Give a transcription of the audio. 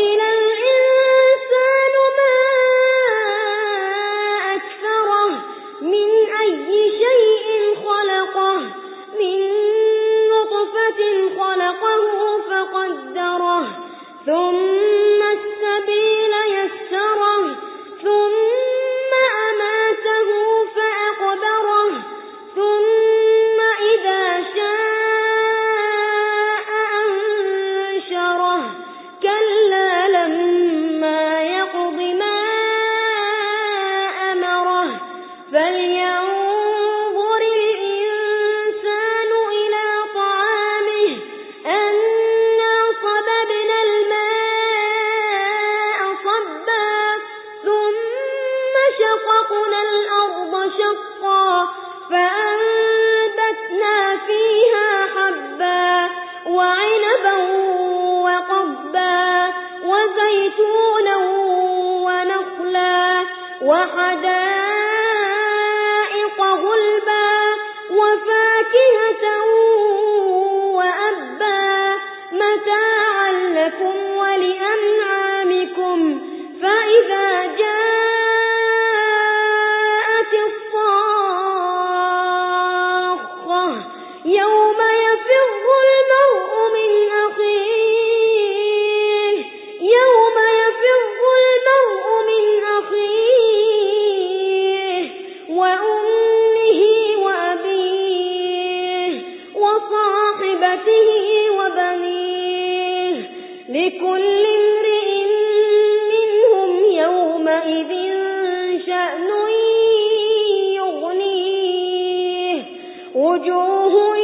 قتل الإنسان ما أكثره من أي شيء خلقه من نطفة خلقه فقدره شقا فأنبتنا فيها حبا وعنبا وقبا وزيتونا ونخلا وحدائق غلبا وفاكهة وأبا متاعا لكم ولأنعامكم فإذا جاءت يوم يفر المرء من أخيه. يوم يفر المرء من أخيه وأمه وأبيه وصاحبته وبنيه. لكل امرئ منهم يومئذ شأن يغنيه. وجوه